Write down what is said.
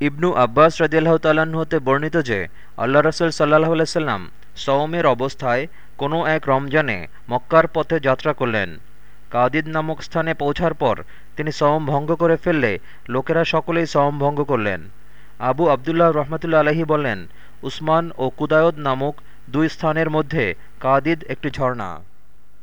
ইবনু আব্বাস রাজিয়াল্লাহ তাল্লাহ্ন হতে বর্ণিত যে, আল্লাহ রসুল সাল্লাহ আলাইসাল্লাম সওমের অবস্থায় কোনো এক রমজানে মক্কার পথে যাত্রা করলেন। কাদিদ নামক স্থানে পৌঁছার পর তিনি সওম ভঙ্গ করে ফেললে লোকেরা সকলেই সওম ভঙ্গ করলেন। আবু আবদুল্লাহ রহমতুল্লা আলহি বলেন উসমান ও কুদায়দ নামক দুই স্থানের মধ্যে কাদিদ একটি ঝর্ণা।